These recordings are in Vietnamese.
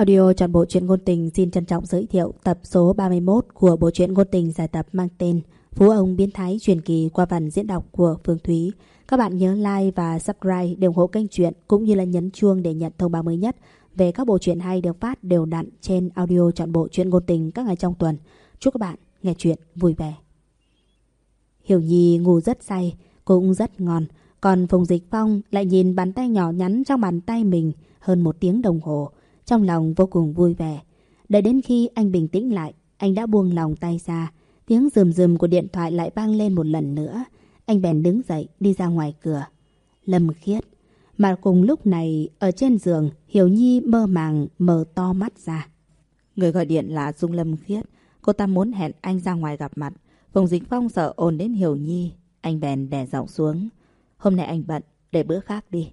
Audio trọn bộ truyện ngôn tình xin trân trọng giới thiệu tập số 31 của bộ truyện ngôn tình giải tập mang tên Phú ông biến thái truyền kỳ qua phần diễn đọc của Phương Thúy. Các bạn nhớ like và subscribe để ủng hộ kênh truyện cũng như là nhấn chuông để nhận thông báo mới nhất về các bộ truyện hay được phát đều đặn trên audio trọn bộ truyện ngôn tình các ngày trong tuần. Chúc các bạn nghe truyện vui vẻ. Hiểu Nhi ngủ rất say, cũng rất ngon. Còn Phùng Dịch Phong lại nhìn bàn tay nhỏ nhắn trong bàn tay mình hơn một tiếng đồng hồ. Trong lòng vô cùng vui vẻ. Đợi đến khi anh bình tĩnh lại, anh đã buông lòng tay ra. Tiếng rườm rườm của điện thoại lại vang lên một lần nữa. Anh bèn đứng dậy đi ra ngoài cửa. Lâm khiết. Mà cùng lúc này, ở trên giường, Hiểu Nhi mơ màng mở to mắt ra. Người gọi điện là Dung Lâm Khiết. Cô ta muốn hẹn anh ra ngoài gặp mặt. Phùng Dịch Phong sợ ồn đến Hiểu Nhi. Anh bèn đè giọng xuống. Hôm nay anh bận, để bữa khác đi.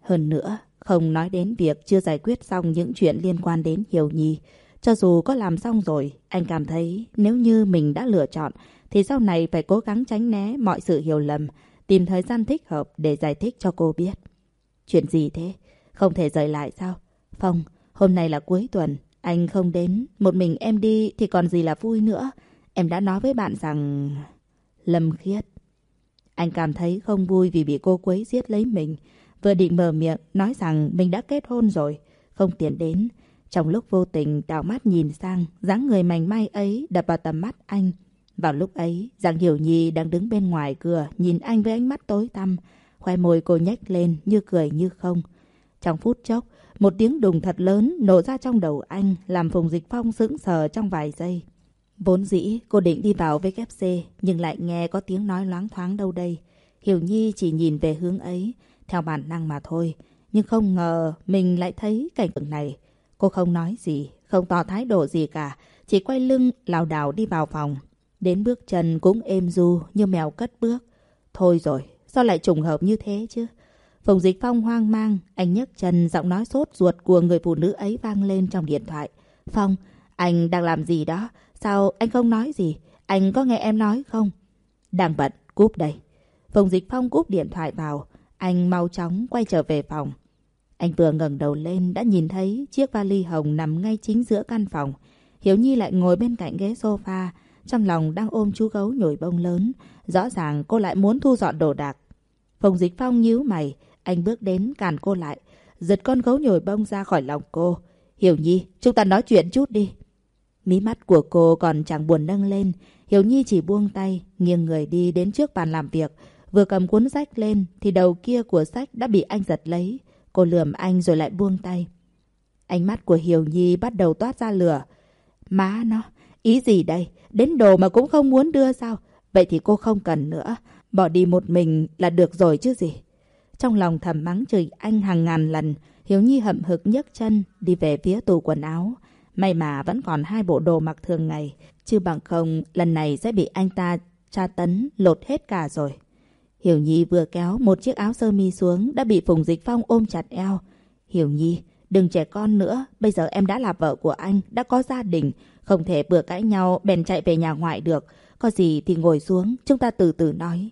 Hơn nữa, không nói đến việc chưa giải quyết xong những chuyện liên quan đến Hiểu Nhi. Cho dù có làm xong rồi, anh cảm thấy nếu như mình đã lựa chọn, thì sau này phải cố gắng tránh né mọi sự hiểu lầm, tìm thời gian thích hợp để giải thích cho cô biết. Chuyện gì thế? Không thể rời lại sao? Phong, hôm nay là cuối tuần, anh không đến, một mình em đi thì còn gì là vui nữa. Em đã nói với bạn rằng... Lâm Khiết. Anh cảm thấy không vui vì bị cô quấy giết lấy mình. Vừa định mở miệng nói rằng mình đã kết hôn rồi, không tiến đến. Trong lúc vô tình đảo mắt nhìn sang, dáng người mảnh mai ấy đập vào tầm mắt anh. Vào lúc ấy, Giang Hiểu Nhi đang đứng bên ngoài cửa nhìn anh với ánh mắt tối tăm. khoe môi cô nhếch lên như cười như không. Trong phút chốc, một tiếng đùng thật lớn nổ ra trong đầu anh làm Phùng Dịch Phong sững sờ trong vài giây. Vốn dĩ cô định đi vào WC nhưng lại nghe có tiếng nói loáng thoáng đâu đây. Hiểu Nhi chỉ nhìn về hướng ấy theo bản năng mà thôi. Nhưng không ngờ mình lại thấy cảnh tượng này. Cô không nói gì, không tỏ thái độ gì cả. Chỉ quay lưng lảo đảo đi vào phòng. Đến bước chân cũng êm du như mèo cất bước. Thôi rồi, sao lại trùng hợp như thế chứ? Phùng Dịch Phong hoang mang, anh nhấc chân giọng nói sốt ruột của người phụ nữ ấy vang lên trong điện thoại. Phong, anh đang làm gì đó? Sao anh không nói gì? Anh có nghe em nói không? Đang bận, cúp đây. Phùng Dịch Phong cúp điện thoại vào. Anh mau chóng quay trở về phòng. Anh vừa ngẩng đầu lên đã nhìn thấy chiếc vali hồng nằm ngay chính giữa căn phòng. Hiếu Nhi lại ngồi bên cạnh ghế sofa, trong lòng đang ôm chú gấu nhồi bông lớn. Rõ ràng cô lại muốn thu dọn đồ đạc. phòng Dịch Phong nhíu mày, anh bước đến càn cô lại, giật con gấu nhồi bông ra khỏi lòng cô. Hiểu Nhi, chúng ta nói chuyện chút đi. Mí mắt của cô còn chẳng buồn nâng lên. Hiểu Nhi chỉ buông tay, nghiêng người đi đến trước bàn làm việc. Vừa cầm cuốn sách lên thì đầu kia của sách đã bị anh giật lấy. Cô lườm anh rồi lại buông tay. Ánh mắt của Hiểu Nhi bắt đầu toát ra lửa. Má nó, ý gì đây? Đến đồ mà cũng không muốn đưa sao? Vậy thì cô không cần nữa. Bỏ đi một mình là được rồi chứ gì. Trong lòng thầm mắng chửi anh hàng ngàn lần, Hiếu Nhi hậm hực nhấc chân đi về phía tủ quần áo. May mà vẫn còn hai bộ đồ mặc thường ngày, chứ bằng không lần này sẽ bị anh ta tra tấn lột hết cả rồi. Hiểu Nhi vừa kéo một chiếc áo sơ mi xuống đã bị Phùng Dịch Phong ôm chặt eo. Hiểu Nhi, đừng trẻ con nữa, bây giờ em đã là vợ của anh, đã có gia đình, không thể vừa cãi nhau bèn chạy về nhà ngoại được. Có gì thì ngồi xuống, chúng ta từ từ nói.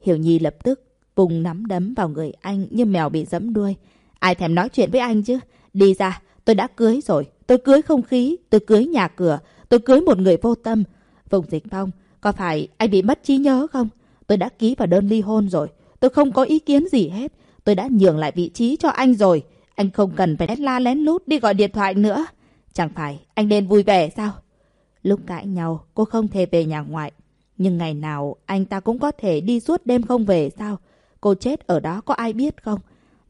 Hiểu Nhi lập tức vùng nắm đấm vào người anh như mèo bị dẫm đuôi. Ai thèm nói chuyện với anh chứ? Đi ra, tôi đã cưới rồi. Tôi cưới không khí, tôi cưới nhà cửa, tôi cưới một người vô tâm. Phùng Dịch Phong, có phải anh bị mất trí nhớ không? Tôi đã ký vào đơn ly hôn rồi. Tôi không có ý kiến gì hết. Tôi đã nhường lại vị trí cho anh rồi. Anh không cần phải lén la lén lút đi gọi điện thoại nữa. Chẳng phải anh nên vui vẻ sao? Lúc cãi nhau, cô không thể về nhà ngoại. Nhưng ngày nào anh ta cũng có thể đi suốt đêm không về sao? Cô chết ở đó có ai biết không?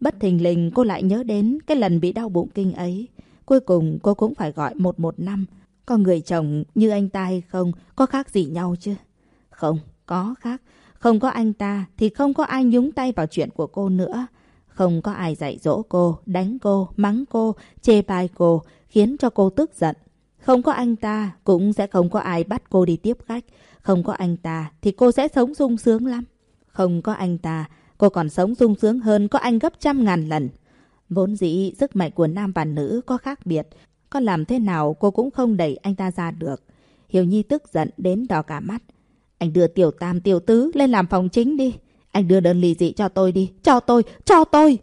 Bất thình lình cô lại nhớ đến cái lần bị đau bụng kinh ấy. Cuối cùng cô cũng phải gọi 115. Có người chồng như anh ta hay không, có khác gì nhau chứ? Không, có khác. Không có anh ta thì không có ai nhúng tay vào chuyện của cô nữa. Không có ai dạy dỗ cô, đánh cô, mắng cô, chê bai cô, khiến cho cô tức giận. Không có anh ta cũng sẽ không có ai bắt cô đi tiếp khách. Không có anh ta thì cô sẽ sống sung sướng lắm. Không có anh ta, cô còn sống sung sướng hơn có anh gấp trăm ngàn lần. Vốn dĩ sức mạnh của nam và nữ có khác biệt. Có làm thế nào cô cũng không đẩy anh ta ra được. Hiểu Nhi tức giận đến đỏ cả mắt. Anh đưa tiểu tam tiểu tứ lên làm phòng chính đi. Anh đưa đơn ly dị cho tôi đi. Cho tôi, cho tôi.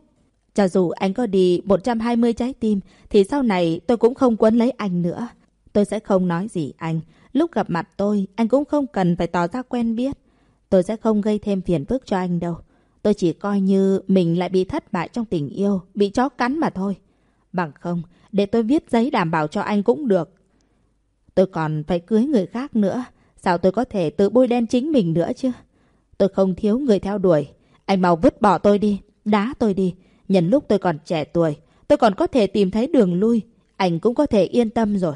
Cho dù anh có đi 120 trái tim, thì sau này tôi cũng không quấn lấy anh nữa. Tôi sẽ không nói gì anh. Lúc gặp mặt tôi, anh cũng không cần phải tỏ ra quen biết. Tôi sẽ không gây thêm phiền phức cho anh đâu. Tôi chỉ coi như mình lại bị thất bại trong tình yêu, bị chó cắn mà thôi. Bằng không, để tôi viết giấy đảm bảo cho anh cũng được. Tôi còn phải cưới người khác nữa. Sao tôi có thể tự bôi đen chính mình nữa chứ? Tôi không thiếu người theo đuổi. Anh mau vứt bỏ tôi đi, đá tôi đi. Nhân lúc tôi còn trẻ tuổi, tôi còn có thể tìm thấy đường lui. Anh cũng có thể yên tâm rồi.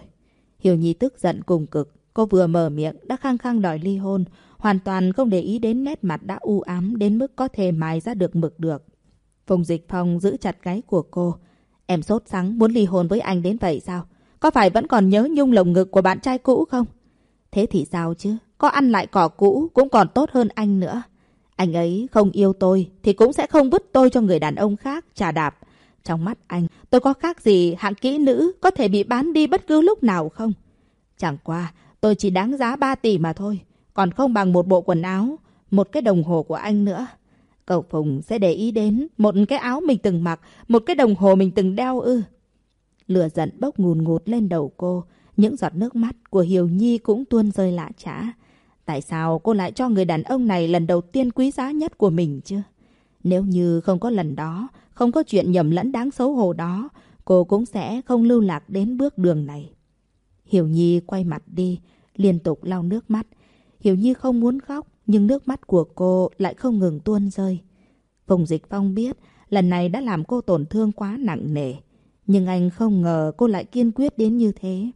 Hiểu Nhi tức giận cùng cực. Cô vừa mở miệng đã khăng khăng đòi ly hôn. Hoàn toàn không để ý đến nét mặt đã u ám đến mức có thể mài ra được mực được. Phùng Dịch Phong giữ chặt gáy của cô. Em sốt sắng muốn ly hôn với anh đến vậy sao? Có phải vẫn còn nhớ nhung lồng ngực của bạn trai cũ không? Thế thì sao chứ? Có ăn lại cỏ cũ cũng còn tốt hơn anh nữa. Anh ấy không yêu tôi thì cũng sẽ không vứt tôi cho người đàn ông khác trà đạp. Trong mắt anh, tôi có khác gì hạng kỹ nữ có thể bị bán đi bất cứ lúc nào không? Chẳng qua, tôi chỉ đáng giá 3 tỷ mà thôi. Còn không bằng một bộ quần áo, một cái đồng hồ của anh nữa. Cậu Phùng sẽ để ý đến một cái áo mình từng mặc, một cái đồng hồ mình từng đeo ư. Lửa giận bốc ngùn ngụt lên đầu cô. Những giọt nước mắt của Hiểu Nhi cũng tuôn rơi lạ trả Tại sao cô lại cho người đàn ông này lần đầu tiên quý giá nhất của mình chứ? Nếu như không có lần đó, không có chuyện nhầm lẫn đáng xấu hổ đó, cô cũng sẽ không lưu lạc đến bước đường này. Hiểu Nhi quay mặt đi, liên tục lau nước mắt. Hiểu Nhi không muốn khóc, nhưng nước mắt của cô lại không ngừng tuôn rơi. Phùng Dịch Phong biết lần này đã làm cô tổn thương quá nặng nề. Nhưng anh không ngờ cô lại kiên quyết đến như thế.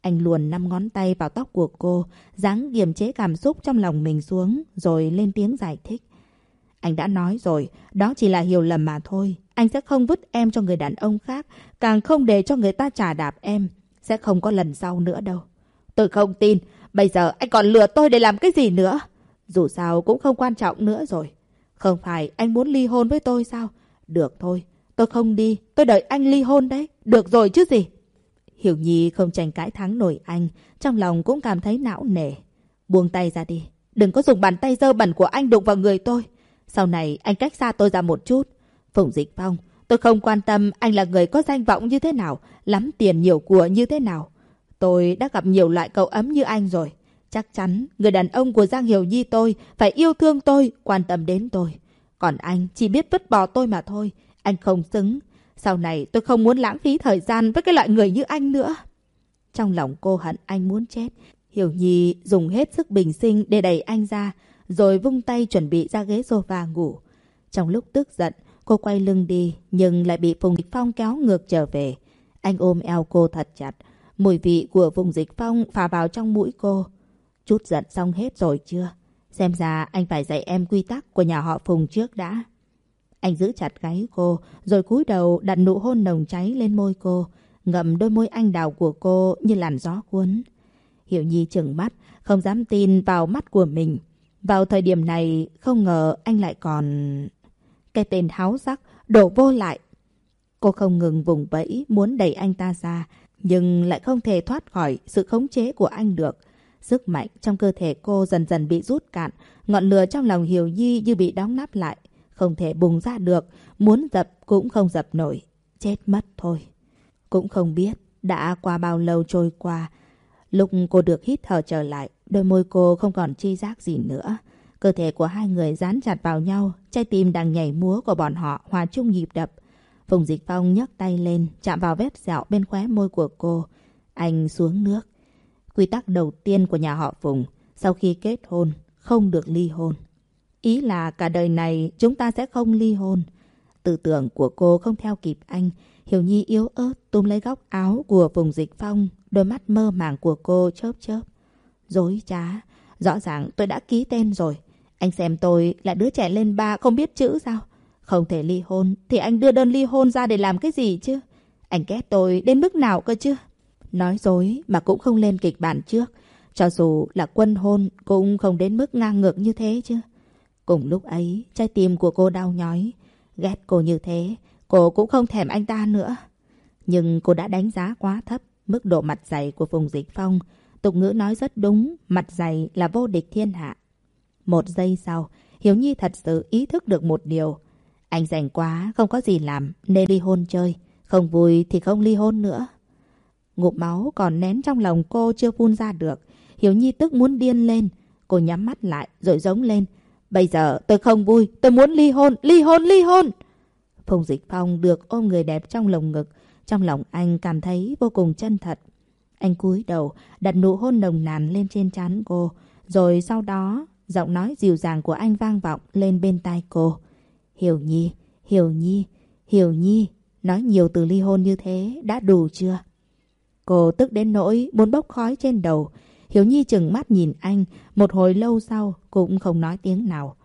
Anh luồn năm ngón tay vào tóc của cô, dáng kiềm chế cảm xúc trong lòng mình xuống, rồi lên tiếng giải thích. Anh đã nói rồi, đó chỉ là hiểu lầm mà thôi. Anh sẽ không vứt em cho người đàn ông khác, càng không để cho người ta trả đạp em. Sẽ không có lần sau nữa đâu. Tôi không tin, bây giờ anh còn lừa tôi để làm cái gì nữa? Dù sao cũng không quan trọng nữa rồi. Không phải anh muốn ly hôn với tôi sao? Được thôi, tôi không đi, tôi đợi anh ly hôn đấy. Được rồi chứ gì? Hiểu Nhi không tranh cãi thắng nổi anh, trong lòng cũng cảm thấy não nề. Buông tay ra đi, đừng có dùng bàn tay dơ bẩn của anh đụng vào người tôi. Sau này anh cách xa tôi ra một chút. Phùng Dịch Phong, tôi không quan tâm anh là người có danh vọng như thế nào, lắm tiền nhiều của như thế nào. Tôi đã gặp nhiều loại cậu ấm như anh rồi. Chắc chắn người đàn ông của Giang Hiểu Nhi tôi phải yêu thương tôi, quan tâm đến tôi. Còn anh chỉ biết vứt bỏ tôi mà thôi. Anh không xứng. Sau này tôi không muốn lãng phí thời gian với cái loại người như anh nữa. Trong lòng cô hận anh muốn chết. Hiểu Nhi dùng hết sức bình sinh để đẩy anh ra, rồi vung tay chuẩn bị ra ghế sofa ngủ. Trong lúc tức giận, cô quay lưng đi, nhưng lại bị Phùng Dịch Phong kéo ngược trở về. Anh ôm eo cô thật chặt. Mùi vị của Phùng Dịch Phong phà vào trong mũi cô. Chút giận xong hết rồi chưa? Xem ra anh phải dạy em quy tắc của nhà họ Phùng trước đã. Anh giữ chặt gáy cô, rồi cúi đầu đặt nụ hôn nồng cháy lên môi cô, ngậm đôi môi anh đào của cô như làn gió cuốn. Hiểu Nhi chừng mắt, không dám tin vào mắt của mình. Vào thời điểm này, không ngờ anh lại còn... Cái tên háo sắc, đổ vô lại. Cô không ngừng vùng vẫy, muốn đẩy anh ta ra, nhưng lại không thể thoát khỏi sự khống chế của anh được. Sức mạnh trong cơ thể cô dần dần bị rút cạn, ngọn lửa trong lòng Hiểu Nhi như bị đóng nắp lại không thể bùng ra được, muốn dập cũng không dập nổi, chết mất thôi. Cũng không biết đã qua bao lâu trôi qua, lúc cô được hít thở trở lại, đôi môi cô không còn chi giác gì nữa. Cơ thể của hai người dán chặt vào nhau, trái tim đang nhảy múa của bọn họ hòa chung nhịp đập. Phùng Dịch Phong nhấc tay lên, chạm vào vết sẹo bên khóe môi của cô. Anh xuống nước. Quy tắc đầu tiên của nhà họ Phùng, sau khi kết hôn, không được ly hôn. Ý là cả đời này chúng ta sẽ không ly hôn. Tư tưởng của cô không theo kịp anh. Hiểu Nhi yếu ớt túm lấy góc áo của vùng dịch phong. Đôi mắt mơ màng của cô chớp chớp. Dối trá. Rõ ràng tôi đã ký tên rồi. Anh xem tôi là đứa trẻ lên ba không biết chữ sao? Không thể ly hôn thì anh đưa đơn ly hôn ra để làm cái gì chứ? Anh ghét tôi đến mức nào cơ chứ? Nói dối mà cũng không lên kịch bản trước. Cho dù là quân hôn cũng không đến mức ngang ngược như thế chứ. Cùng lúc ấy, trái tim của cô đau nhói. Ghét cô như thế, cô cũng không thèm anh ta nữa. Nhưng cô đã đánh giá quá thấp mức độ mặt dày của Phùng Dịch Phong. Tục ngữ nói rất đúng, mặt dày là vô địch thiên hạ. Một giây sau, Hiếu Nhi thật sự ý thức được một điều. Anh rảnh quá, không có gì làm, nên ly hôn chơi. Không vui thì không ly hôn nữa. Ngụm máu còn nén trong lòng cô chưa phun ra được. Hiểu Nhi tức muốn điên lên. Cô nhắm mắt lại rồi giống lên. Bây giờ tôi không vui, tôi muốn ly hôn, ly hôn, ly hôn. Phùng Dịch Phong được ôm người đẹp trong lồng ngực. Trong lòng anh cảm thấy vô cùng chân thật. Anh cúi đầu, đặt nụ hôn nồng nàn lên trên trán cô. Rồi sau đó, giọng nói dịu dàng của anh vang vọng lên bên tai cô. Hiểu Nhi, Hiểu Nhi, Hiểu Nhi, nói nhiều từ ly hôn như thế đã đủ chưa? Cô tức đến nỗi muốn bốc khói trên đầu. Hiểu Nhi chừng mắt nhìn anh, một hồi lâu sau cũng không nói tiếng nào.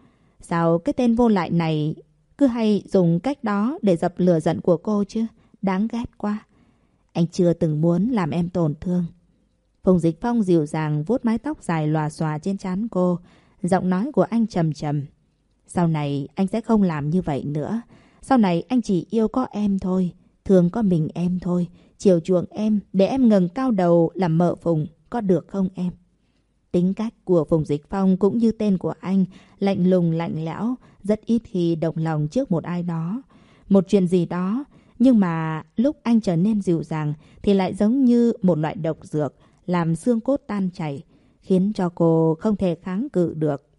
Sao cái tên vô lại này cứ hay dùng cách đó để dập lửa giận của cô chứ? Đáng ghét quá. Anh chưa từng muốn làm em tổn thương. Phùng Dịch Phong dịu dàng vuốt mái tóc dài lòa xòa trên trán cô. Giọng nói của anh trầm trầm. Sau này anh sẽ không làm như vậy nữa. Sau này anh chỉ yêu có em thôi. Thương có mình em thôi. Chiều chuộng em để em ngừng cao đầu làm mợ Phùng. Có được không em? Tính cách của Phùng Dịch Phong cũng như tên của anh. Lạnh lùng lạnh lẽo. Rất ít khi động lòng trước một ai đó. Một chuyện gì đó. Nhưng mà lúc anh trở nên dịu dàng thì lại giống như một loại độc dược làm xương cốt tan chảy, khiến cho cô không thể kháng cự được.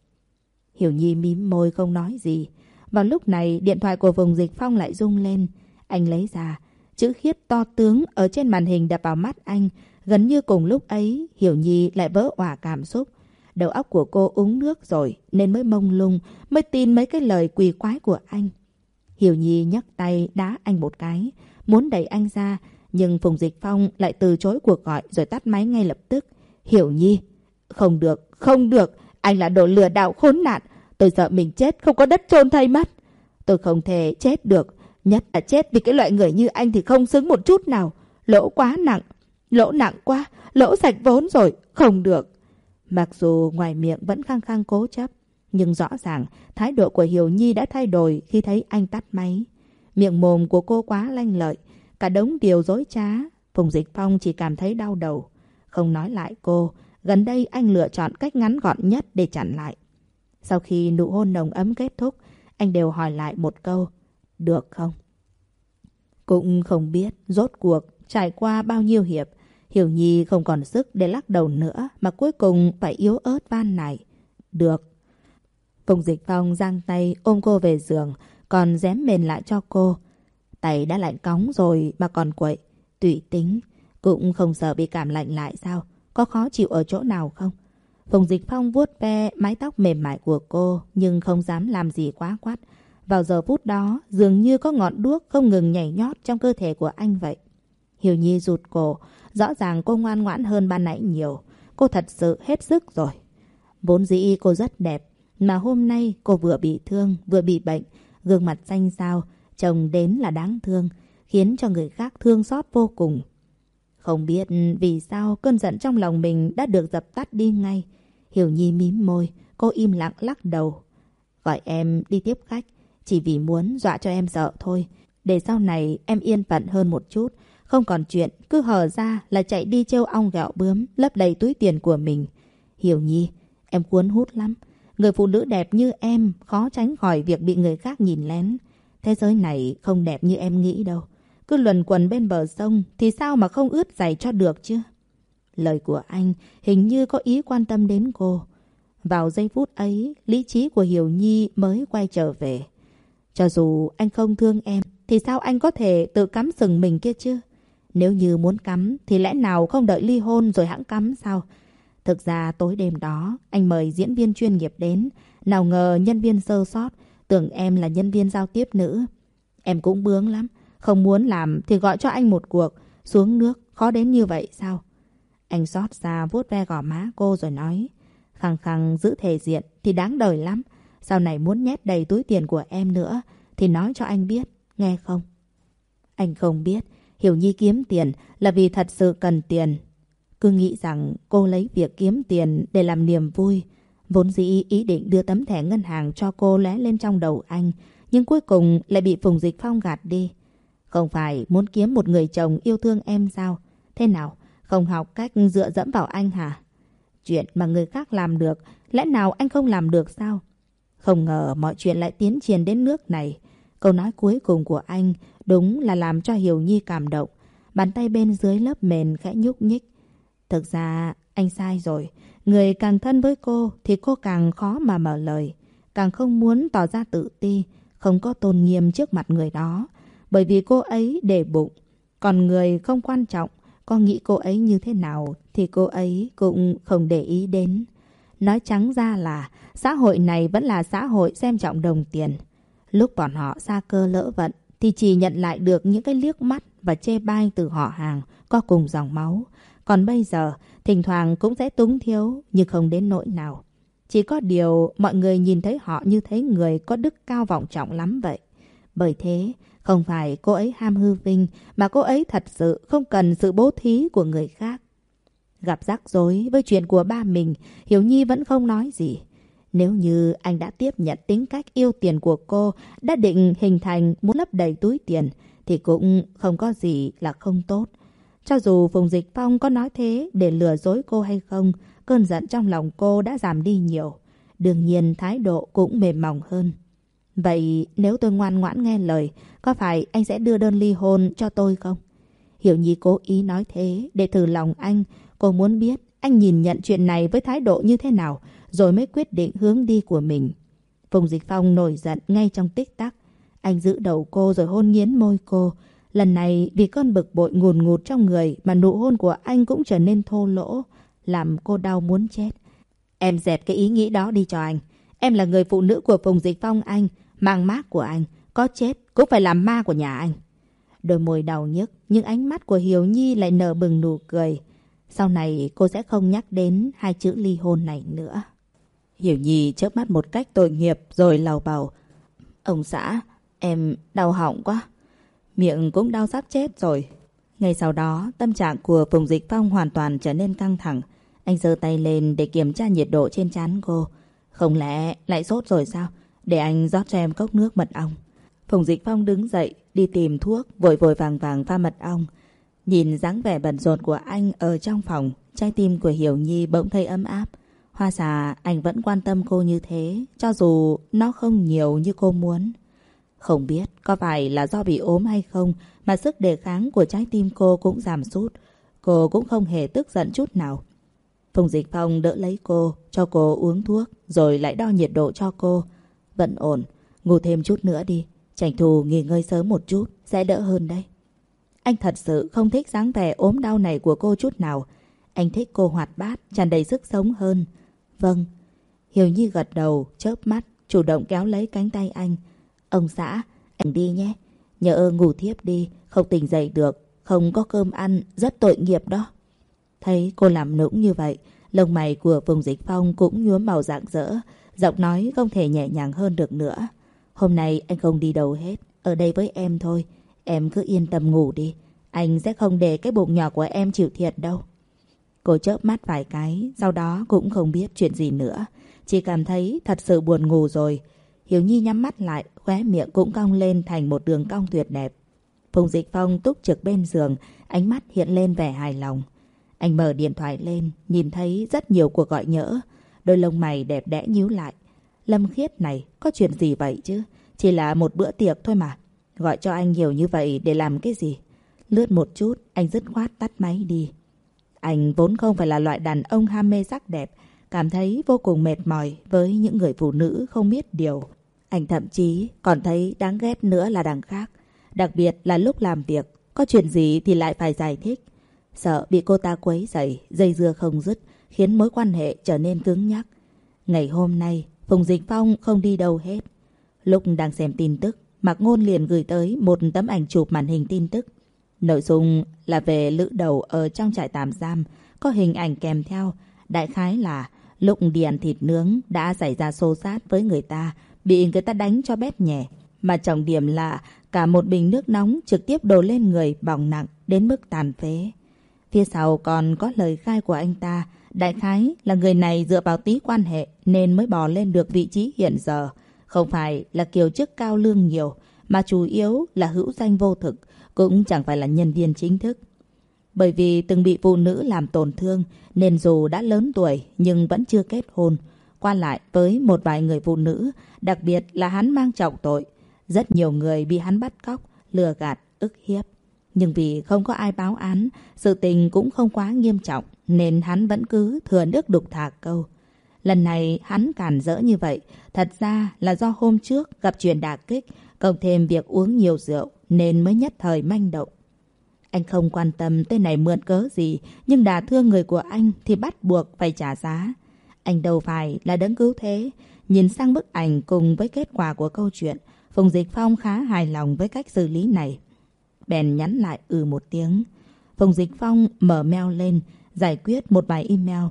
Hiểu Nhi mím môi không nói gì. Vào lúc này, điện thoại của vùng dịch phong lại rung lên. Anh lấy ra, chữ khiết to tướng ở trên màn hình đập vào mắt anh. Gần như cùng lúc ấy, Hiểu Nhi lại vỡ òa cảm xúc. Đầu óc của cô uống nước rồi, nên mới mông lung, mới tin mấy cái lời quỳ quái của anh. Hiểu Nhi nhấc tay đá anh một cái, muốn đẩy anh ra, nhưng Phùng Dịch Phong lại từ chối cuộc gọi rồi tắt máy ngay lập tức. Hiểu Nhi, không được, không được, anh là đồ lừa đảo khốn nạn. Tôi sợ mình chết không có đất chôn thay mất. Tôi không thể chết được. Nhất là chết vì cái loại người như anh thì không xứng một chút nào. Lỗ quá nặng. Lỗ nặng quá. Lỗ sạch vốn rồi. Không được. Mặc dù ngoài miệng vẫn khăng khăng cố chấp. Nhưng rõ ràng thái độ của Hiểu Nhi đã thay đổi khi thấy anh tắt máy. Miệng mồm của cô quá lanh lợi. Cả đống điều dối trá. Phùng Dịch Phong chỉ cảm thấy đau đầu. Không nói lại cô. Gần đây anh lựa chọn cách ngắn gọn nhất để chặn lại. Sau khi nụ hôn nồng ấm kết thúc, anh đều hỏi lại một câu. Được không? Cũng không biết rốt cuộc trải qua bao nhiêu hiệp. Hiểu Nhi không còn sức để lắc đầu nữa mà cuối cùng phải yếu ớt van nài. Được. Phùng Dịch Phong giang tay ôm cô về giường, còn dém mền lại cho cô. Tay đã lạnh cóng rồi mà còn quậy. Tùy tính. Cũng không sợ bị cảm lạnh lại sao? Có khó chịu ở chỗ nào không? Phùng Dịch Phong vuốt ve mái tóc mềm mại của cô, nhưng không dám làm gì quá quát. Vào giờ phút đó, dường như có ngọn đuốc không ngừng nhảy nhót trong cơ thể của anh vậy. Hiểu Nhi rụt cổ. Rõ ràng cô ngoan ngoãn hơn ban nãy nhiều. Cô thật sự hết sức rồi. Vốn dĩ cô rất đẹp. Mà hôm nay cô vừa bị thương, vừa bị bệnh. Gương mặt xanh xao, chồng đến là đáng thương. Khiến cho người khác thương xót vô cùng. Không biết vì sao cơn giận trong lòng mình đã được dập tắt đi ngay. Hiểu Nhi mím môi, cô im lặng lắc đầu. Gọi em đi tiếp khách, chỉ vì muốn dọa cho em sợ thôi. Để sau này em yên phận hơn một chút. Không còn chuyện, cứ hở ra là chạy đi trêu ong gạo bướm, lấp đầy túi tiền của mình. Hiểu Nhi, em cuốn hút lắm. Người phụ nữ đẹp như em khó tránh khỏi việc bị người khác nhìn lén. Thế giới này không đẹp như em nghĩ đâu. Cứ luẩn quẩn bên bờ sông thì sao mà không ướt giày cho được chứ? Lời của anh hình như có ý quan tâm đến cô. Vào giây phút ấy, lý trí của Hiểu Nhi mới quay trở về. Cho dù anh không thương em, thì sao anh có thể tự cắm sừng mình kia chứ? Nếu như muốn cắm, thì lẽ nào không đợi ly hôn rồi hãng cắm sao? Thực ra tối đêm đó, anh mời diễn viên chuyên nghiệp đến. Nào ngờ nhân viên sơ sót, tưởng em là nhân viên giao tiếp nữ. Em cũng bướng lắm. Không muốn làm thì gọi cho anh một cuộc. Xuống nước, khó đến như vậy sao? Anh xót xa vuốt ve gò má cô rồi nói. Khăng khăng giữ thể diện thì đáng đời lắm. Sau này muốn nhét đầy túi tiền của em nữa thì nói cho anh biết, nghe không? Anh không biết, Hiểu Nhi kiếm tiền là vì thật sự cần tiền. Cứ nghĩ rằng cô lấy việc kiếm tiền để làm niềm vui. Vốn dĩ ý định đưa tấm thẻ ngân hàng cho cô lé lên trong đầu anh, nhưng cuối cùng lại bị Phùng Dịch Phong gạt đi. Không phải muốn kiếm một người chồng yêu thương em sao? Thế nào? Không học cách dựa dẫm vào anh hả? Chuyện mà người khác làm được, lẽ nào anh không làm được sao? Không ngờ mọi chuyện lại tiến triển đến nước này. Câu nói cuối cùng của anh đúng là làm cho Hiểu Nhi cảm động. Bàn tay bên dưới lớp mền khẽ nhúc nhích. Thực ra anh sai rồi. Người càng thân với cô thì cô càng khó mà mở lời. Càng không muốn tỏ ra tự ti, không có tôn nghiêm trước mặt người đó. Bởi vì cô ấy để bụng. Còn người không quan trọng, con nghĩ cô ấy như thế nào thì cô ấy cũng không để ý đến. Nói trắng ra là xã hội này vẫn là xã hội xem trọng đồng tiền. Lúc bọn họ xa cơ lỡ vận thì chỉ nhận lại được những cái liếc mắt và chê bai từ họ hàng có cùng dòng máu. Còn bây giờ, thỉnh thoảng cũng sẽ túng thiếu nhưng không đến nỗi nào. Chỉ có điều mọi người nhìn thấy họ như thấy người có đức cao vọng trọng lắm vậy. Bởi thế, không phải cô ấy ham hư vinh mà cô ấy thật sự không cần sự bố thí của người khác. Gặp rắc rối với chuyện của ba mình, Hiểu Nhi vẫn không nói gì. Nếu như anh đã tiếp nhận tính cách yêu tiền của cô, đã định hình thành muốn lấp đầy túi tiền, thì cũng không có gì là không tốt. Cho dù Phùng Dịch Phong có nói thế để lừa dối cô hay không, cơn giận trong lòng cô đã giảm đi nhiều. Đương nhiên thái độ cũng mềm mỏng hơn. Vậy nếu tôi ngoan ngoãn nghe lời, có phải anh sẽ đưa đơn ly hôn cho tôi không? Hiểu Nhi cố ý nói thế để thử lòng anh. Cô muốn biết anh nhìn nhận chuyện này với thái độ như thế nào, rồi mới quyết định hướng đi của mình. Phùng Dịch Phong nổi giận ngay trong tích tắc. Anh giữ đầu cô rồi hôn nghiến môi cô. Lần này vì cơn bực bội ngùn ngụt trong người mà nụ hôn của anh cũng trở nên thô lỗ, làm cô đau muốn chết. Em dẹp cái ý nghĩ đó đi cho anh. Em là người phụ nữ của Phùng Dịch Phong anh, mang mát của anh, có chết cũng phải làm ma của nhà anh. Đôi môi đau nhức, nhưng ánh mắt của Hiếu Nhi lại nở bừng nụ cười. Sau này cô sẽ không nhắc đến hai chữ ly hôn này nữa. Hiểu Nhi chớp mắt một cách tội nghiệp rồi lầu bầu. Ông xã, em đau họng quá. Miệng cũng đau sắp chết rồi. Ngay sau đó, tâm trạng của Phùng Dịch Phong hoàn toàn trở nên căng thẳng. Anh giơ tay lên để kiểm tra nhiệt độ trên trán cô. Không lẽ lại sốt rồi sao? Để anh rót cho em cốc nước mật ong. Phùng Dịch Phong đứng dậy, đi tìm thuốc, vội vội vàng vàng pha mật ong. Nhìn dáng vẻ bận rộn của anh ở trong phòng, trái tim của Hiểu Nhi bỗng thấy ấm áp. Hoa xà anh vẫn quan tâm cô như thế, cho dù nó không nhiều như cô muốn. Không biết có phải là do bị ốm hay không mà sức đề kháng của trái tim cô cũng giảm sút. Cô cũng không hề tức giận chút nào. Phùng Dịch Phong đỡ lấy cô, cho cô uống thuốc, rồi lại đo nhiệt độ cho cô. Vẫn ổn, ngủ thêm chút nữa đi. Tranh thủ nghỉ ngơi sớm một chút, sẽ đỡ hơn đây. Anh thật sự không thích dáng vẻ ốm đau này của cô chút nào. Anh thích cô hoạt bát, tràn đầy sức sống hơn. Vâng. Hiểu Nhi gật đầu, chớp mắt, chủ động kéo lấy cánh tay anh. Ông xã, anh đi nhé. Nhớ ngủ thiếp đi, không tỉnh dậy được, không có cơm ăn, rất tội nghiệp đó. Thấy cô làm nũng như vậy, lông mày của Phùng Dịch Phong cũng nhuốm màu rạng rỡ, giọng nói không thể nhẹ nhàng hơn được nữa. Hôm nay anh không đi đâu hết, ở đây với em thôi. Em cứ yên tâm ngủ đi, anh sẽ không để cái bụng nhỏ của em chịu thiệt đâu. Cô chớp mắt vài cái, sau đó cũng không biết chuyện gì nữa. Chỉ cảm thấy thật sự buồn ngủ rồi. Hiếu Nhi nhắm mắt lại, khóe miệng cũng cong lên thành một đường cong tuyệt đẹp. Phùng Dịch Phong túc trực bên giường, ánh mắt hiện lên vẻ hài lòng. Anh mở điện thoại lên, nhìn thấy rất nhiều cuộc gọi nhỡ. Đôi lông mày đẹp đẽ nhíu lại. Lâm Khiết này, có chuyện gì vậy chứ? Chỉ là một bữa tiệc thôi mà. Gọi cho anh nhiều như vậy để làm cái gì? Lướt một chút, anh dứt khoát tắt máy đi. Anh vốn không phải là loại đàn ông ham mê sắc đẹp, cảm thấy vô cùng mệt mỏi với những người phụ nữ không biết điều. Anh thậm chí còn thấy đáng ghét nữa là đằng khác. Đặc biệt là lúc làm việc, có chuyện gì thì lại phải giải thích. Sợ bị cô ta quấy rầy, dây dưa không dứt, khiến mối quan hệ trở nên cứng nhắc. Ngày hôm nay, Phùng Dịch Phong không đi đâu hết. Lúc đang xem tin tức, Mạc Ngôn liền gửi tới một tấm ảnh chụp màn hình tin tức. Nội dung là về lữ đầu ở trong trại tạm giam, có hình ảnh kèm theo. Đại khái là lúc đi ăn thịt nướng đã xảy ra xô xát với người ta, bị người ta đánh cho bét nhẹ. Mà trọng điểm là cả một bình nước nóng trực tiếp đổ lên người bỏng nặng đến mức tàn phế. Phía sau còn có lời khai của anh ta, đại khái là người này dựa vào tí quan hệ nên mới bò lên được vị trí hiện giờ. Không phải là kiều chức cao lương nhiều, mà chủ yếu là hữu danh vô thực, cũng chẳng phải là nhân viên chính thức. Bởi vì từng bị phụ nữ làm tổn thương nên dù đã lớn tuổi nhưng vẫn chưa kết hôn. Qua lại với một vài người phụ nữ, đặc biệt là hắn mang trọng tội. Rất nhiều người bị hắn bắt cóc, lừa gạt, ức hiếp. Nhưng vì không có ai báo án, sự tình cũng không quá nghiêm trọng, nên hắn vẫn cứ thừa nước đục thả câu. Lần này hắn cản rỡ như vậy, thật ra là do hôm trước gặp chuyện đả kích, cộng thêm việc uống nhiều rượu nên mới nhất thời manh động. Anh không quan tâm tên này mượn cớ gì, nhưng đả thương người của anh thì bắt buộc phải trả giá. Anh đâu phải là đấng cứu thế. Nhìn sang bức ảnh cùng với kết quả của câu chuyện, Phùng Dịch Phong khá hài lòng với cách xử lý này. Bèn nhắn lại ừ một tiếng. Phùng Dịch Phong mở mail lên, giải quyết một vài email.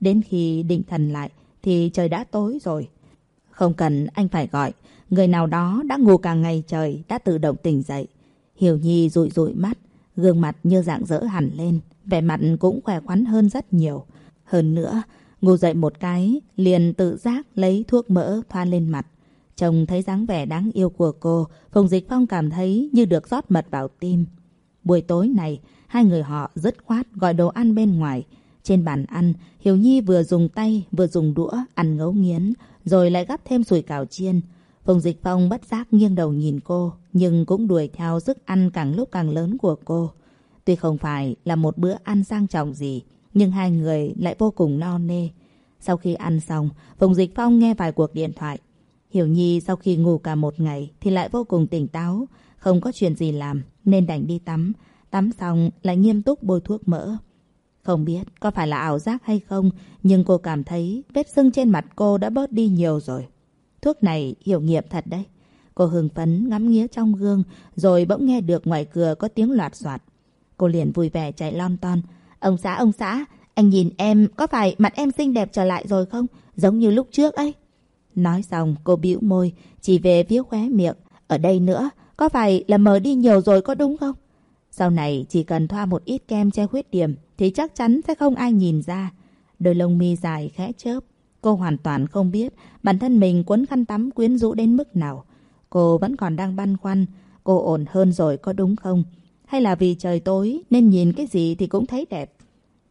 Đến khi định thần lại thì trời đã tối rồi. Không cần anh phải gọi, người nào đó đã ngủ cả ngày trời đã tự động tỉnh dậy. Hiểu Nhi rụi rụi mắt, gương mặt như dạng dỡ hẳn lên, vẻ mặt cũng khỏe khoắn hơn rất nhiều. Hơn nữa, ngủ dậy một cái, liền tự giác lấy thuốc mỡ thoa lên mặt. chồng thấy dáng vẻ đáng yêu của cô, Phùng Dịch Phong cảm thấy như được rót mật vào tim. Buổi tối này, hai người họ dứt khoát gọi đồ ăn bên ngoài. Trên bàn ăn, Hiểu Nhi vừa dùng tay vừa dùng đũa ăn ngấu nghiến, rồi lại gắp thêm sủi cảo chiên. Phùng Dịch Phong bất giác nghiêng đầu nhìn cô, nhưng cũng đuổi theo sức ăn càng lúc càng lớn của cô. Tuy không phải là một bữa ăn sang trọng gì, nhưng hai người lại vô cùng no nê. Sau khi ăn xong, Phùng Dịch Phong nghe vài cuộc điện thoại. Hiểu Nhi sau khi ngủ cả một ngày thì lại vô cùng tỉnh táo, không có chuyện gì làm nên đành đi tắm. Tắm xong lại nghiêm túc bôi thuốc mỡ. Không biết có phải là ảo giác hay không, nhưng cô cảm thấy vết sưng trên mặt cô đã bớt đi nhiều rồi. Thuốc này hiểu nghiệm thật đấy. Cô hưng phấn ngắm nghía trong gương, rồi bỗng nghe được ngoài cửa có tiếng loạt soạt. Cô liền vui vẻ chạy lon ton. Ông xã, ông xã, anh nhìn em, có phải mặt em xinh đẹp trở lại rồi không? Giống như lúc trước ấy. Nói xong, cô bĩu môi, chỉ về phía khóe miệng. Ở đây nữa, có phải là mờ đi nhiều rồi có đúng không? Sau này chỉ cần thoa một ít kem che khuyết điểm thì chắc chắn sẽ không ai nhìn ra. Đôi lông mi dài khẽ chớp. Cô hoàn toàn không biết bản thân mình quấn khăn tắm quyến rũ đến mức nào. Cô vẫn còn đang băn khoăn. Cô ổn hơn rồi có đúng không? Hay là vì trời tối nên nhìn cái gì thì cũng thấy đẹp?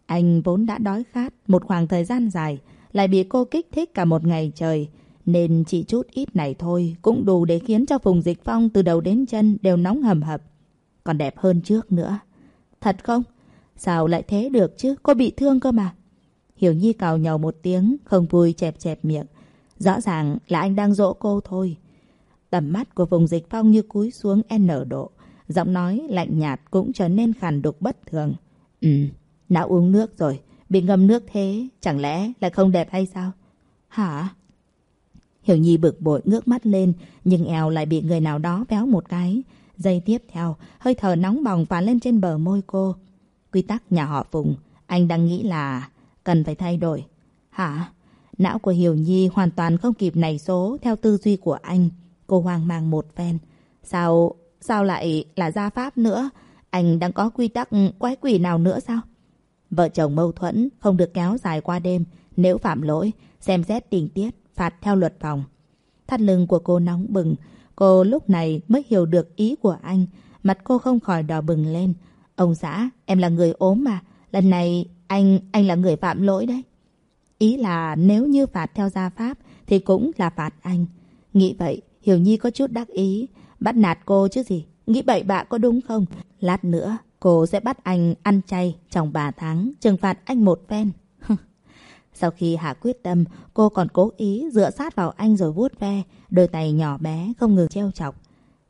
Anh vốn đã đói khát một khoảng thời gian dài, lại bị cô kích thích cả một ngày trời. Nên chỉ chút ít này thôi cũng đủ để khiến cho Phùng Dịch Phong từ đầu đến chân đều nóng hầm hập. Còn đẹp hơn trước nữa. Thật không? Sao lại thế được chứ? Cô bị thương cơ mà. Hiểu Nhi cào nhau một tiếng, không vui chẹp chẹp miệng. Rõ ràng là anh đang dỗ cô thôi. Tầm mắt của vùng Dịch Phong như cúi xuống N độ. Giọng nói lạnh nhạt cũng trở nên khàn đục bất thường. Ừ, đã uống nước rồi. Bị ngâm nước thế, chẳng lẽ lại không đẹp hay sao? Hả? Hiểu Nhi bực bội ngước mắt lên, nhưng eo lại bị người nào đó véo một cái. Giây tiếp theo, hơi thở nóng bỏng phá lên trên bờ môi cô. Quy tắc nhà họ Phùng, anh đang nghĩ là cần phải thay đổi. Hả? Não của Hiểu Nhi hoàn toàn không kịp nảy số theo tư duy của anh. Cô hoang mang một phen. Sao, sao lại là gia pháp nữa? Anh đang có quy tắc quái quỷ nào nữa sao? Vợ chồng mâu thuẫn không được kéo dài qua đêm. Nếu phạm lỗi, xem xét tình tiết, phạt theo luật phòng. Thắt lưng của cô nóng bừng. Cô lúc này mới hiểu được ý của anh. Mặt cô không khỏi đỏ bừng lên. Ông xã, em là người ốm mà. Lần này anh, anh là người phạm lỗi đấy. Ý là nếu như phạt theo gia pháp thì cũng là phạt anh. Nghĩ vậy, Hiểu Nhi có chút đắc ý. Bắt nạt cô chứ gì. Nghĩ bậy bạ có đúng không? Lát nữa, cô sẽ bắt anh ăn chay trong 3 tháng, trừng phạt anh một phen. Sau khi hạ quyết tâm, cô còn cố ý dựa sát vào anh rồi vuốt ve, đôi tay nhỏ bé không ngừng treo chọc.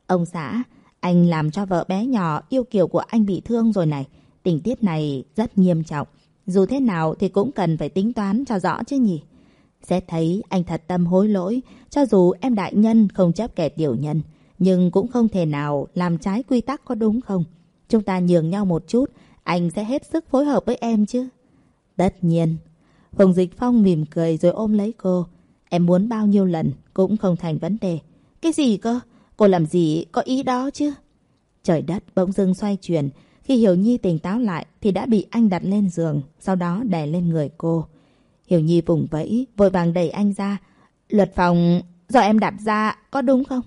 Ông xã, anh làm cho vợ bé nhỏ yêu kiều của anh bị thương rồi này. Tình tiết này rất nghiêm trọng. Dù thế nào thì cũng cần phải tính toán cho rõ chứ nhỉ. Sẽ thấy anh thật tâm hối lỗi, cho dù em đại nhân không chấp kẻ tiểu nhân, nhưng cũng không thể nào làm trái quy tắc có đúng không? Chúng ta nhường nhau một chút, anh sẽ hết sức phối hợp với em chứ. Tất nhiên. Phùng Dịch Phong mỉm cười rồi ôm lấy cô. Em muốn bao nhiêu lần cũng không thành vấn đề. Cái gì cơ? Cô làm gì có ý đó chứ? Trời đất bỗng dưng xoay chuyển. Khi Hiểu Nhi tỉnh táo lại thì đã bị anh đặt lên giường, sau đó đè lên người cô. Hiểu Nhi vùng vẫy, vội vàng đẩy anh ra. Luật phòng do em đặt ra có đúng không?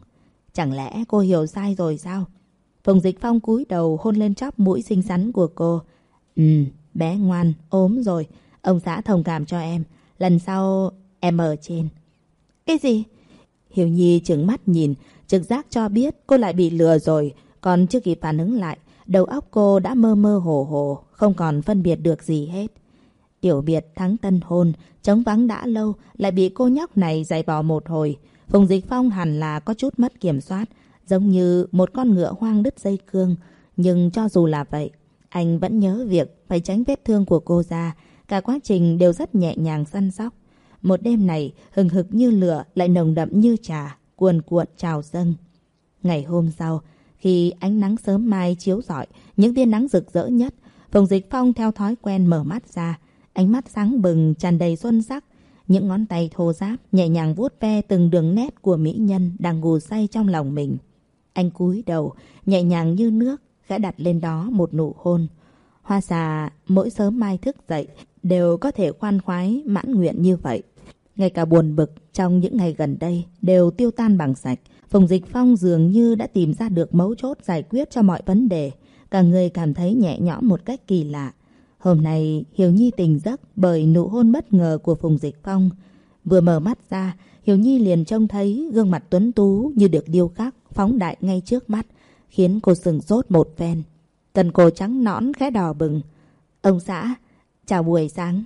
Chẳng lẽ cô hiểu sai rồi sao? Phùng Dịch Phong cúi đầu hôn lên chóp mũi xinh xắn của cô. Ừ, bé ngoan, ốm rồi. Ông xã thông cảm cho em. Lần sau em ở trên. Cái gì? Hiểu Nhi trừng mắt nhìn, Trực giác cho biết cô lại bị lừa rồi, còn chưa kịp phản ứng lại, đầu óc cô đã mơ mơ hồ hồ, không còn phân biệt được gì hết. Tiểu biệt thắng tân hôn, chống vắng đã lâu, lại bị cô nhóc này giày vò một hồi. Phùng Dịch Phong hẳn là có chút mất kiểm soát, giống như một con ngựa hoang đứt dây cương. Nhưng cho dù là vậy, anh vẫn nhớ việc phải tránh vết thương của cô ra. Cả quá trình đều rất nhẹ nhàng săn sóc. Một đêm này, hừng hực như lửa, lại nồng đậm như trà, cuồn cuộn trào dâng. Ngày hôm sau, khi ánh nắng sớm mai chiếu rọi, những tia nắng rực rỡ nhất, Phùng Dịch Phong theo thói quen mở mắt ra, ánh mắt sáng bừng tràn đầy xuân sắc, những ngón tay thô ráp nhẹ nhàng vuốt ve từng đường nét của mỹ nhân đang ngủ say trong lòng mình. Anh cúi đầu, nhẹ nhàng như nước, gã đặt lên đó một nụ hôn. Hoa xà mỗi sớm mai thức dậy đều có thể khoan khoái mãn nguyện như vậy. Ngay cả buồn bực trong những ngày gần đây đều tiêu tan bằng sạch. Phùng Dịch Phong dường như đã tìm ra được mấu chốt giải quyết cho mọi vấn đề. Cả người cảm thấy nhẹ nhõm một cách kỳ lạ. Hôm nay Hiểu Nhi tỉnh giấc bởi nụ hôn bất ngờ của Phùng Dịch Phong. Vừa mở mắt ra, Hiểu Nhi liền trông thấy gương mặt tuấn tú như được điêu khắc phóng đại ngay trước mắt, khiến cô sừng sốt một phen. Cần cô trắng nõn khẽ đỏ bừng. Ông xã, chào buổi sáng.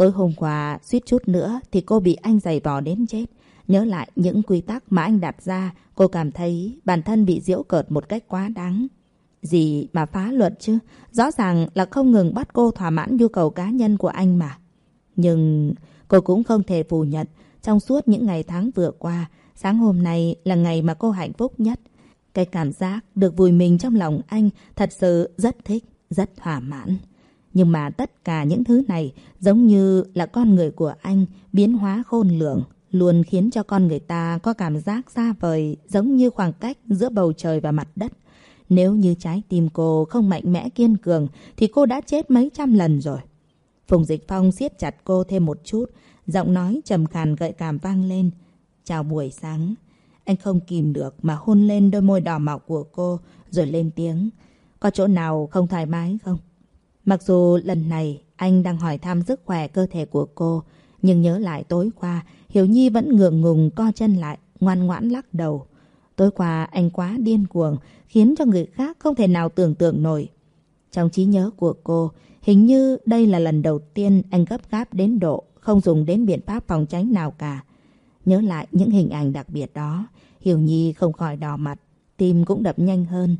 Tối hôm qua, suýt chút nữa thì cô bị anh giày vò đến chết. Nhớ lại những quy tắc mà anh đặt ra, cô cảm thấy bản thân bị diễu cợt một cách quá đáng. Gì mà phá luật chứ? Rõ ràng là không ngừng bắt cô thỏa mãn nhu cầu cá nhân của anh mà. Nhưng cô cũng không thể phủ nhận, trong suốt những ngày tháng vừa qua, sáng hôm nay là ngày mà cô hạnh phúc nhất. Cái cảm giác được vùi mình trong lòng anh thật sự rất thích, rất thỏa mãn. Nhưng mà tất cả những thứ này giống như là con người của anh biến hóa khôn lường, luôn khiến cho con người ta có cảm giác xa vời giống như khoảng cách giữa bầu trời và mặt đất. Nếu như trái tim cô không mạnh mẽ kiên cường thì cô đã chết mấy trăm lần rồi. Phùng Dịch Phong siết chặt cô thêm một chút, giọng nói trầm khàn gợi cảm vang lên. Chào buổi sáng. Anh không kìm được mà hôn lên đôi môi đỏ mọng của cô rồi lên tiếng. Có chỗ nào không thoải mái không? Mặc dù lần này anh đang hỏi thăm sức khỏe cơ thể của cô, nhưng nhớ lại tối qua, Hiểu Nhi vẫn ngượng ngùng co chân lại, ngoan ngoãn lắc đầu. Tối qua anh quá điên cuồng, khiến cho người khác không thể nào tưởng tượng nổi. Trong trí nhớ của cô, hình như đây là lần đầu tiên anh gấp gáp đến độ không dùng đến biện pháp phòng tránh nào cả. Nhớ lại những hình ảnh đặc biệt đó, Hiểu Nhi không khỏi đỏ mặt, tim cũng đập nhanh hơn.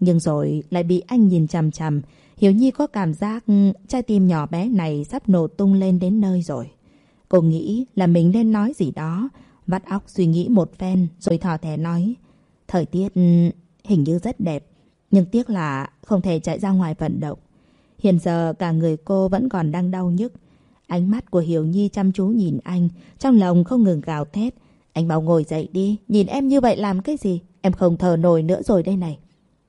Nhưng rồi lại bị anh nhìn chằm chằm, Hiểu Nhi có cảm giác ừ, trái tim nhỏ bé này sắp nổ tung lên đến nơi rồi. Cô nghĩ là mình nên nói gì đó, vắt óc suy nghĩ một phen rồi thò thẻ nói. Thời tiết ừ, hình như rất đẹp, nhưng tiếc là không thể chạy ra ngoài vận động. Hiện giờ cả người cô vẫn còn đang đau nhức. Ánh mắt của Hiểu Nhi chăm chú nhìn anh, trong lòng không ngừng gào thét. Anh bảo ngồi dậy đi, nhìn em như vậy làm cái gì? Em không thở nổi nữa rồi đây này.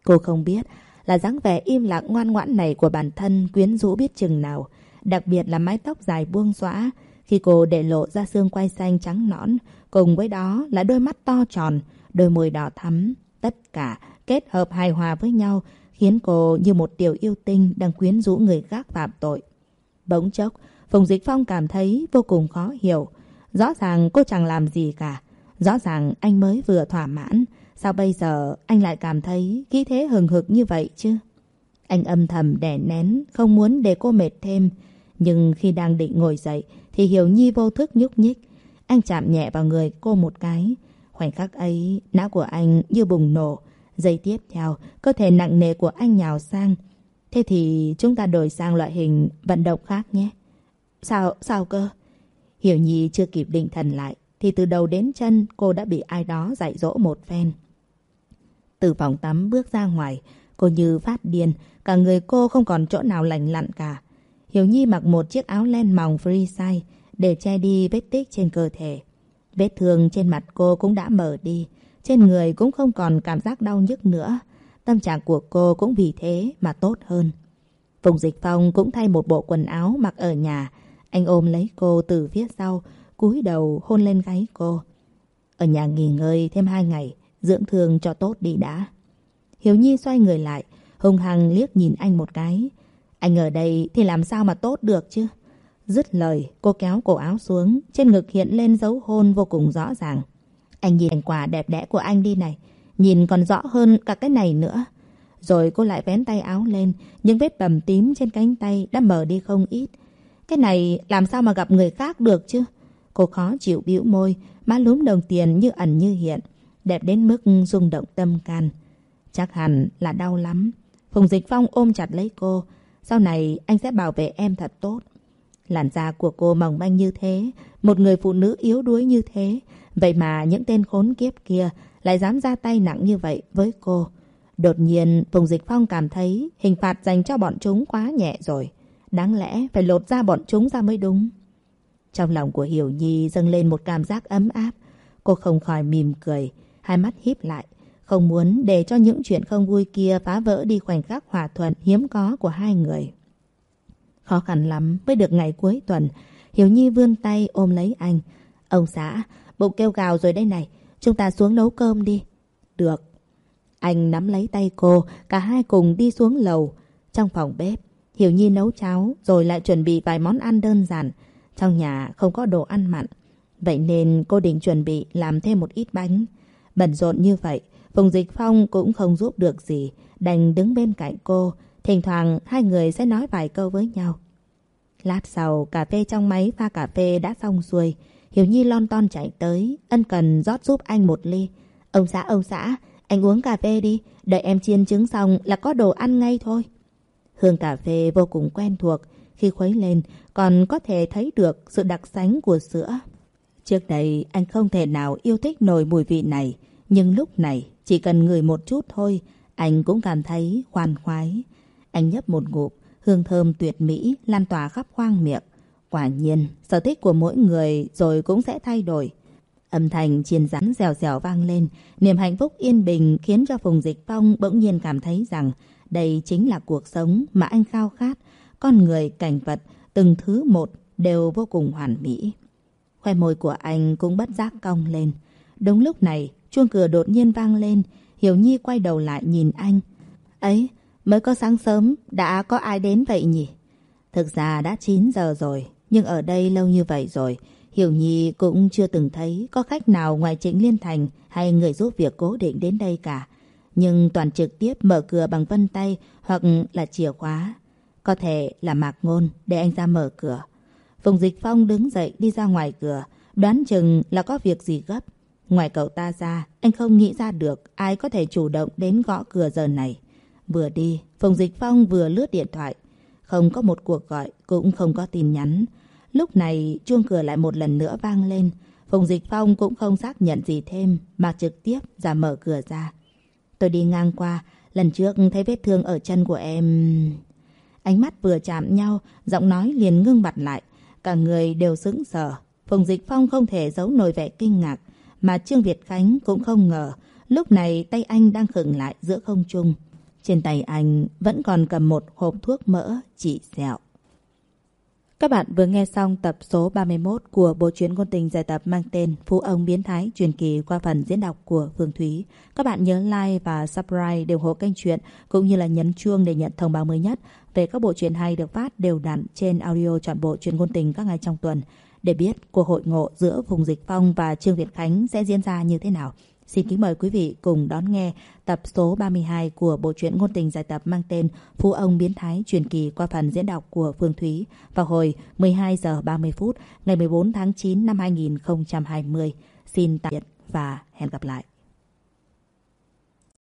Cô không biết là dáng vẻ im lặng ngoan ngoãn này của bản thân quyến rũ biết chừng nào. Đặc biệt là mái tóc dài buông xõa. Khi cô để lộ ra xương quai xanh trắng nõn, cùng với đó là đôi mắt to tròn, đôi môi đỏ thắm. Tất cả kết hợp hài hòa với nhau, khiến cô như một tiểu yêu tinh đang quyến rũ người khác phạm tội. Bỗng chốc, Phùng Dịch Phong cảm thấy vô cùng khó hiểu. Rõ ràng cô chẳng làm gì cả. Rõ ràng anh mới vừa thỏa mãn. Sao bây giờ anh lại cảm thấy khí thế hừng hực như vậy chứ? Anh âm thầm đè nén, không muốn để cô mệt thêm. Nhưng khi đang định ngồi dậy, thì Hiểu Nhi vô thức nhúc nhích. Anh chạm nhẹ vào người cô một cái. Khoảnh khắc ấy, não của anh như bùng nổ. Giây tiếp theo, cơ thể nặng nề của anh nhào sang. Thế thì chúng ta đổi sang loại hình vận động khác nhé. Sao, sao cơ? Hiểu Nhi chưa kịp định thần lại, thì từ đầu đến chân cô đã bị ai đó dạy dỗ một phen. Từ phòng tắm bước ra ngoài, cô như phát điên, cả người cô không còn chỗ nào lành lặn cả. Hiểu Nhi mặc một chiếc áo len mỏng free size để che đi vết tích trên cơ thể. Vết thương trên mặt cô cũng đã mở đi, trên người cũng không còn cảm giác đau nhức nữa. Tâm trạng của cô cũng vì thế mà tốt hơn. Phùng Dịch Phong cũng thay một bộ quần áo mặc ở nhà. Anh ôm lấy cô từ phía sau, cúi đầu hôn lên gáy cô. Ở nhà nghỉ ngơi thêm hai ngày, dưỡng thương cho tốt đi đã. Hiếu Nhi xoay người lại, hung hăng liếc nhìn anh một cái. Anh ở đây thì làm sao mà tốt được chứ? Dứt lời, cô kéo cổ áo xuống, trên ngực hiện lên dấu hôn vô cùng rõ ràng. Anh nhìn thành quả đẹp đẽ của anh đi này. Nhìn còn rõ hơn cả cái này nữa. Rồi cô lại vén tay áo lên. Những vết bầm tím trên cánh tay đã mở đi không ít. Cái này làm sao mà gặp người khác được chứ? Cô khó chịu bĩu môi. Má lúm đồng tiền như ẩn như hiện. Đẹp đến mức rung động tâm can. Chắc hẳn là đau lắm. Phùng Dịch Phong ôm chặt lấy cô. Sau này anh sẽ bảo vệ em thật tốt. Làn da của cô mỏng manh như thế, một người phụ nữ yếu đuối như thế. Vậy mà những tên khốn kiếp kia lại dám ra tay nặng như vậy với cô. Đột nhiên, Phùng Dịch Phong cảm thấy hình phạt dành cho bọn chúng quá nhẹ rồi. Đáng lẽ phải lột ra bọn chúng ra mới đúng. Trong lòng của Hiểu Nhi dâng lên một cảm giác ấm áp. Cô không khỏi mỉm cười, hai mắt híp lại. Không muốn để cho những chuyện không vui kia phá vỡ đi khoảnh khắc hòa thuận hiếm có của hai người. Khó khăn lắm mới được ngày cuối tuần. Hiểu Nhi vươn tay ôm lấy anh. Ông xã, bụng kêu gào rồi đây này. Chúng ta xuống nấu cơm đi. Được. Anh nắm lấy tay cô, cả hai cùng đi xuống lầu. Trong phòng bếp, Hiểu Nhi nấu cháo rồi lại chuẩn bị vài món ăn đơn giản. Trong nhà không có đồ ăn mặn. Vậy nên cô định chuẩn bị làm thêm một ít bánh. Bận rộn như vậy, Phùng Dịch Phong cũng không giúp được gì. Đành đứng bên cạnh cô. Thỉnh thoảng hai người sẽ nói vài câu với nhau. Lát sau, cà phê trong máy pha cà phê đã xong xuôi. Hiểu Nhi lon ton chạy tới, ân cần rót giúp anh một ly. Ông xã, ông xã, anh uống cà phê đi, đợi em chiên trứng xong là có đồ ăn ngay thôi. Hương cà phê vô cùng quen thuộc, khi khuấy lên còn có thể thấy được sự đặc sánh của sữa. Trước đây anh không thể nào yêu thích nổi mùi vị này, nhưng lúc này chỉ cần ngửi một chút thôi, anh cũng cảm thấy khoan khoái. Anh nhấp một ngụm, hương thơm tuyệt mỹ lan tỏa khắp khoang miệng. Quả nhiên, sở thích của mỗi người rồi cũng sẽ thay đổi. Âm thanh chiên rắn dẻo dẻo vang lên, niềm hạnh phúc yên bình khiến cho Phùng Dịch Phong bỗng nhiên cảm thấy rằng đây chính là cuộc sống mà anh khao khát. Con người, cảnh vật, từng thứ một đều vô cùng hoàn mỹ. Khoe môi của anh cũng bất giác cong lên. Đúng lúc này, chuông cửa đột nhiên vang lên. Hiểu Nhi quay đầu lại nhìn anh. Ấy, mới có sáng sớm, đã có ai đến vậy nhỉ? Thực ra đã 9 giờ rồi, nhưng ở đây lâu như vậy rồi, Hiểu Nhi cũng chưa từng thấy có khách nào ngoài Trịnh Liên Thành hay người giúp việc cố định đến đây cả. Nhưng toàn trực tiếp mở cửa bằng vân tay hoặc là chìa khóa. Có thể là mạc ngôn để anh ra mở cửa. Phùng Dịch Phong đứng dậy đi ra ngoài cửa, đoán chừng là có việc gì gấp. Ngoài cậu ta ra, anh không nghĩ ra được ai có thể chủ động đến gõ cửa giờ này. Vừa đi, Phùng Dịch Phong vừa lướt điện thoại. Không có một cuộc gọi, cũng không có tin nhắn. Lúc này, chuông cửa lại một lần nữa vang lên. Phùng Dịch Phong cũng không xác nhận gì thêm, mà trực tiếp ra mở cửa ra. Tôi đi ngang qua, lần trước thấy vết thương ở chân của em... Ánh mắt vừa chạm nhau, giọng nói liền ngưng bặt lại. Cả người đều sững sờ. Phùng Dịch Phong không thể giấu nổi vẻ kinh ngạc, mà Trương Việt Khánh cũng không ngờ. Lúc này tay anh đang khựng lại giữa không trung. Trên tay anh vẫn còn cầm một hộp thuốc mỡ chỉ sẹo. Các bạn vừa nghe xong tập số 31 của bộ truyện ngôn tình giải tập mang tên Phú ông biến thái truyền kỳ qua phần diễn đọc của Phương Thúy. Các bạn nhớ like và subscribe để ủng hộ kênh truyện, cũng như là nhấn chuông để nhận thông báo mới nhất về các bộ truyện hay được phát đều đặn trên audio chọn bộ truyện ngôn tình các ngày trong tuần. Để biết cuộc hội ngộ giữa Phùng Dịch Phong và Trương Việt Khánh sẽ diễn ra như thế nào. Xin kính mời quý vị cùng đón nghe tập số 32 của bộ truyện ngôn tình giải tập mang tên Phú ông biến thái truyền kỳ qua phần diễn đọc của Phương Thúy vào hồi 12 giờ 30 phút ngày 14 tháng 9 năm 2020. Xin tạm biệt và hẹn gặp lại.